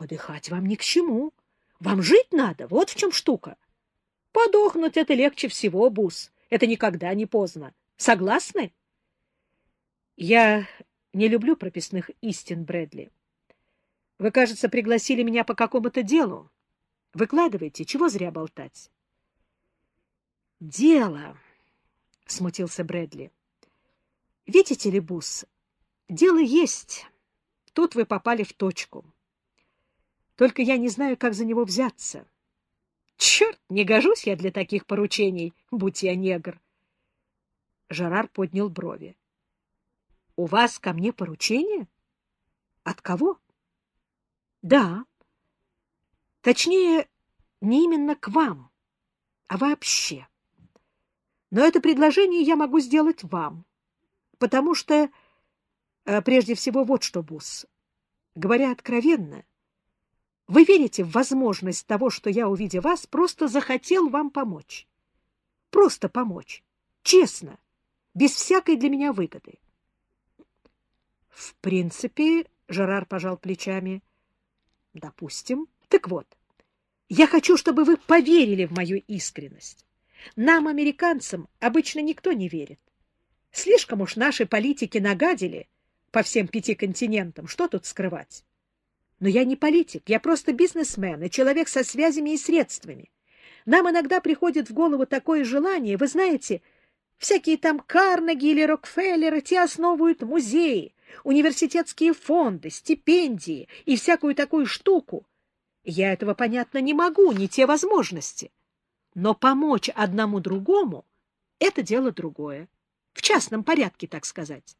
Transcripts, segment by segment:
Подыхать вам ни к чему. Вам жить надо, вот в чем штука. Подохнуть — это легче всего, Бус. Это никогда не поздно. Согласны? Я не люблю прописных истин, Брэдли. Вы, кажется, пригласили меня по какому-то делу. Выкладывайте, чего зря болтать. Дело, — смутился Брэдли. Видите ли, Бус, дело есть. Тут вы попали в точку. Только я не знаю, как за него взяться. Черт, не гожусь я для таких поручений, будь я негр. Жерар поднял брови. — У вас ко мне поручение? От кого? — Да. Точнее, не именно к вам, а вообще. Но это предложение я могу сделать вам, потому что, э, прежде всего, вот что, Бус, говоря откровенно, вы верите в возможность того, что я, увидя вас, просто захотел вам помочь. Просто помочь. Честно. Без всякой для меня выгоды. В принципе, Жерар пожал плечами. Допустим. Так вот, я хочу, чтобы вы поверили в мою искренность. Нам, американцам, обычно никто не верит. Слишком уж наши политики нагадили по всем пяти континентам. Что тут скрывать? Но я не политик, я просто бизнесмен и человек со связями и средствами. Нам иногда приходит в голову такое желание, вы знаете, всякие там Карнеги или Рокфеллеры, те основывают музеи, университетские фонды, стипендии и всякую такую штуку. Я этого, понятно, не могу, не те возможности. Но помочь одному другому — это дело другое. В частном порядке, так сказать.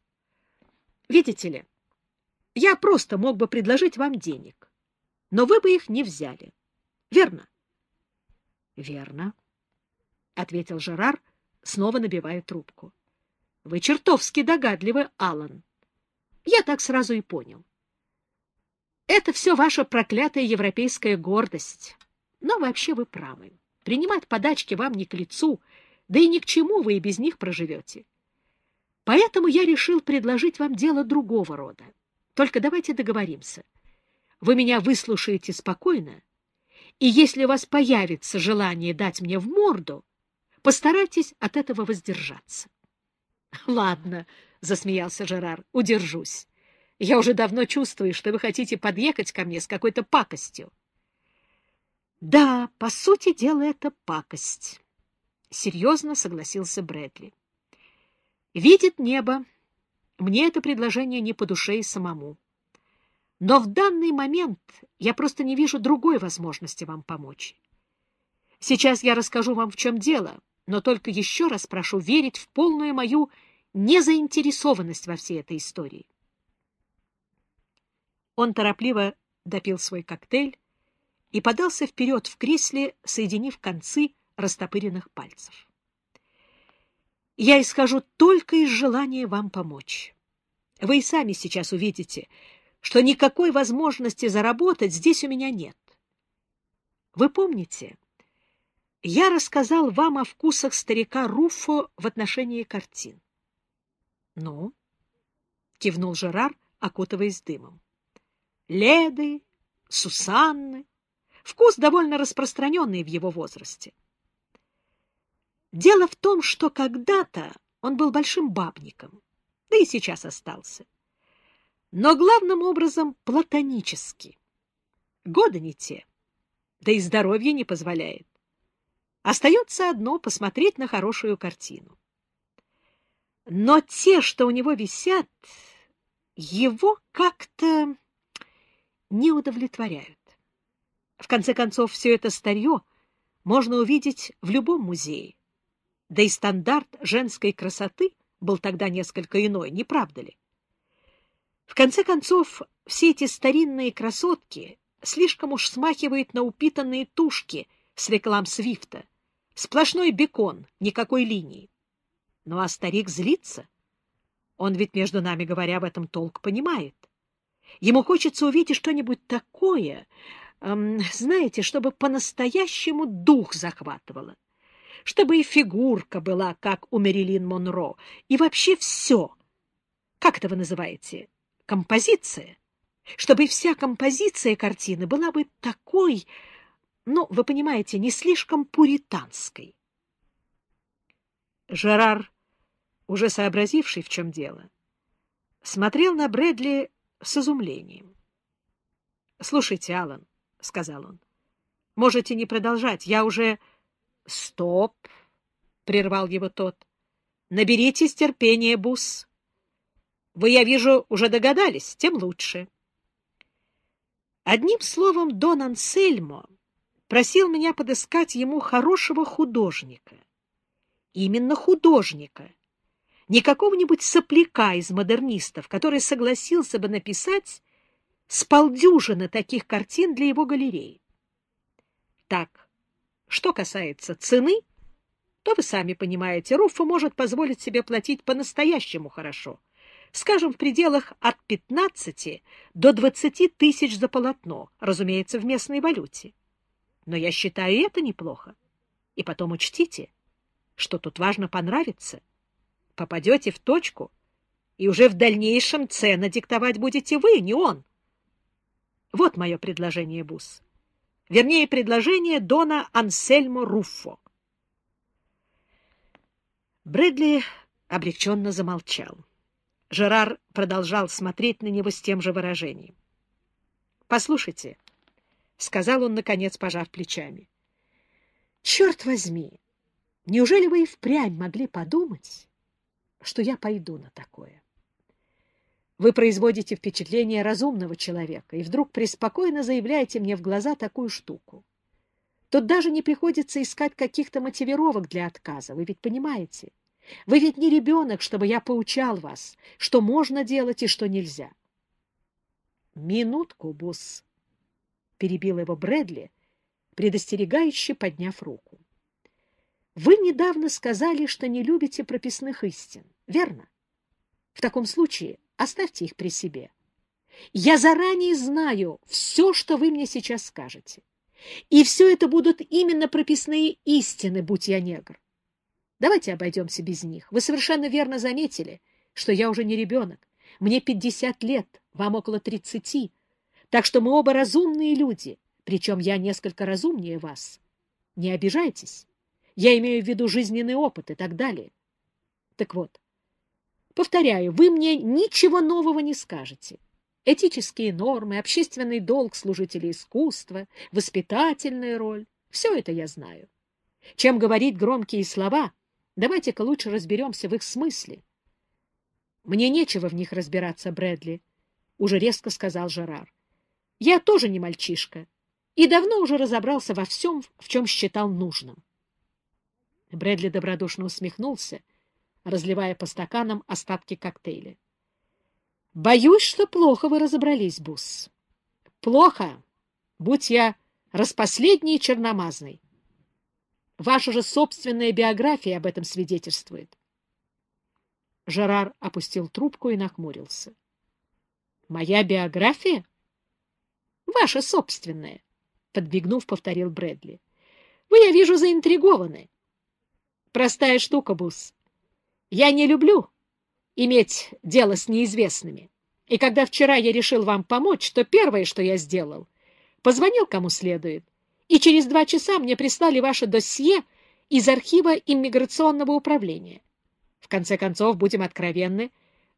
Видите ли, я просто мог бы предложить вам денег, но вы бы их не взяли. Верно? — Верно, — ответил Жерар, снова набивая трубку. — Вы чертовски догадливы, Аллан. Я так сразу и понял. Это все ваша проклятая европейская гордость. Но вообще вы правы. Принимать подачки вам не к лицу, да и ни к чему вы и без них проживете. Поэтому я решил предложить вам дело другого рода. Только давайте договоримся. Вы меня выслушаете спокойно, и если у вас появится желание дать мне в морду, постарайтесь от этого воздержаться. — Ладно, — засмеялся Жерар, — удержусь. Я уже давно чувствую, что вы хотите подъехать ко мне с какой-то пакостью. — Да, по сути дела, это пакость, — серьезно согласился Брэдли. — Видит небо, мне это предложение не по душе и самому. Но в данный момент я просто не вижу другой возможности вам помочь. Сейчас я расскажу вам, в чем дело, но только еще раз прошу верить в полную мою незаинтересованность во всей этой истории. Он торопливо допил свой коктейль и подался вперед в кресле, соединив концы растопыренных пальцев. Я исхожу только из желания вам помочь. Вы и сами сейчас увидите, что никакой возможности заработать здесь у меня нет. Вы помните, я рассказал вам о вкусах старика Руфо в отношении картин. — Ну? — кивнул Жерар, окутываясь дымом. — Леды, Сусанны. Вкус довольно распространенный в его возрасте. Дело в том, что когда-то он был большим бабником, да и сейчас остался. Но главным образом платонически. Годы не те, да и здоровье не позволяет. Остается одно — посмотреть на хорошую картину. Но те, что у него висят, его как-то не удовлетворяют. В конце концов, все это старье можно увидеть в любом музее. Да и стандарт женской красоты был тогда несколько иной, не правда ли? В конце концов, все эти старинные красотки слишком уж смахивают на упитанные тушки с реклам Свифта. Сплошной бекон, никакой линии. Ну а старик злится. Он ведь, между нами говоря, в этом толк понимает. Ему хочется увидеть что-нибудь такое, эм, знаете, чтобы по-настоящему дух захватывало чтобы и фигурка была, как у Мерилин Монро, и вообще все. Как это вы называете? Композиция? чтобы вся композиция картины была бы такой, ну, вы понимаете, не слишком пуританской. Жерар, уже сообразивший, в чем дело, смотрел на Брэдли с изумлением. — Слушайте, Аллан, — сказал он, — можете не продолжать, я уже... — Стоп! — прервал его тот. — Наберитесь терпения, Бус. Вы, я вижу, уже догадались, тем лучше. Одним словом, Дон Ансельмо просил меня подыскать ему хорошего художника. Именно художника. Не какого-нибудь сопляка из модернистов, который согласился бы написать с полдюжины таких картин для его галереи. Что касается цены, то вы сами понимаете, Руффа может позволить себе платить по-настоящему хорошо. Скажем, в пределах от 15 до 20 тысяч за полотно, разумеется, в местной валюте. Но я считаю это неплохо. И потом учтите, что тут важно понравиться. Попадете в точку, и уже в дальнейшем цены диктовать будете вы, не он. Вот мое предложение, Бус. Вернее, предложение Дона Ансельмо Руффо. Брэдли облегченно замолчал. Жерар продолжал смотреть на него с тем же выражением. — Послушайте, — сказал он, наконец, пожав плечами. — Черт возьми! Неужели вы и впрямь могли подумать, что я пойду на такое? Вы производите впечатление разумного человека и вдруг преспокойно заявляете мне в глаза такую штуку. Тут даже не приходится искать каких-то мотивировок для отказа, вы ведь понимаете. Вы ведь не ребенок, чтобы я поучал вас, что можно делать и что нельзя. — Минутку, босс, — перебил его Брэдли, предостерегающе подняв руку. — Вы недавно сказали, что не любите прописных истин, верно? В таком случае Оставьте их при себе. Я заранее знаю все, что вы мне сейчас скажете. И все это будут именно прописные истины, будь я негр. Давайте обойдемся без них. Вы совершенно верно заметили, что я уже не ребенок. Мне пятьдесят лет, вам около тридцати. Так что мы оба разумные люди, причем я несколько разумнее вас. Не обижайтесь. Я имею в виду жизненный опыт и так далее. Так вот, Повторяю, вы мне ничего нового не скажете. Этические нормы, общественный долг служителей искусства, воспитательная роль — все это я знаю. Чем говорить громкие слова, давайте-ка лучше разберемся в их смысле. — Мне нечего в них разбираться, Брэдли, — уже резко сказал Жерар. — Я тоже не мальчишка и давно уже разобрался во всем, в чем считал нужным. Брэдли добродушно усмехнулся разливая по стаканам остатки коктейля. — Боюсь, что плохо вы разобрались, Бус. — Плохо. Будь я распоследний черномазный. Ваша же собственная биография об этом свидетельствует. Жерар опустил трубку и нахмурился. — Моя биография? — Ваша собственная, — подбегнув, повторил Брэдли. — Вы, я вижу, заинтригованы. — Простая штука, Бус. Я не люблю иметь дело с неизвестными. И когда вчера я решил вам помочь, то первое, что я сделал, позвонил кому следует, и через два часа мне прислали ваше досье из архива иммиграционного управления. В конце концов, будем откровенны,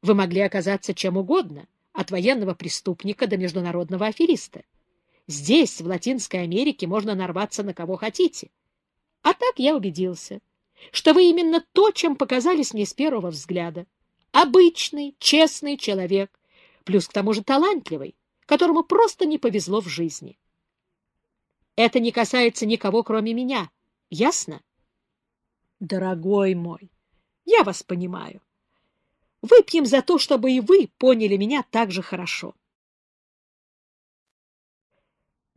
вы могли оказаться чем угодно, от военного преступника до международного афериста. Здесь, в Латинской Америке, можно нарваться на кого хотите. А так я убедился — что вы именно то, чем показались мне с первого взгляда. Обычный, честный человек, плюс к тому же талантливый, которому просто не повезло в жизни. Это не касается никого, кроме меня. Ясно? Дорогой мой, я вас понимаю. Выпьем за то, чтобы и вы поняли меня так же хорошо.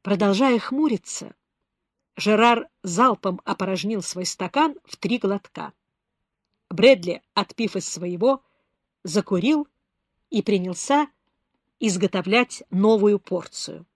Продолжая хмуриться, Жерар залпом опорожнил свой стакан в три глотка. Брэдли, отпив из своего, закурил и принялся изготовлять новую порцию.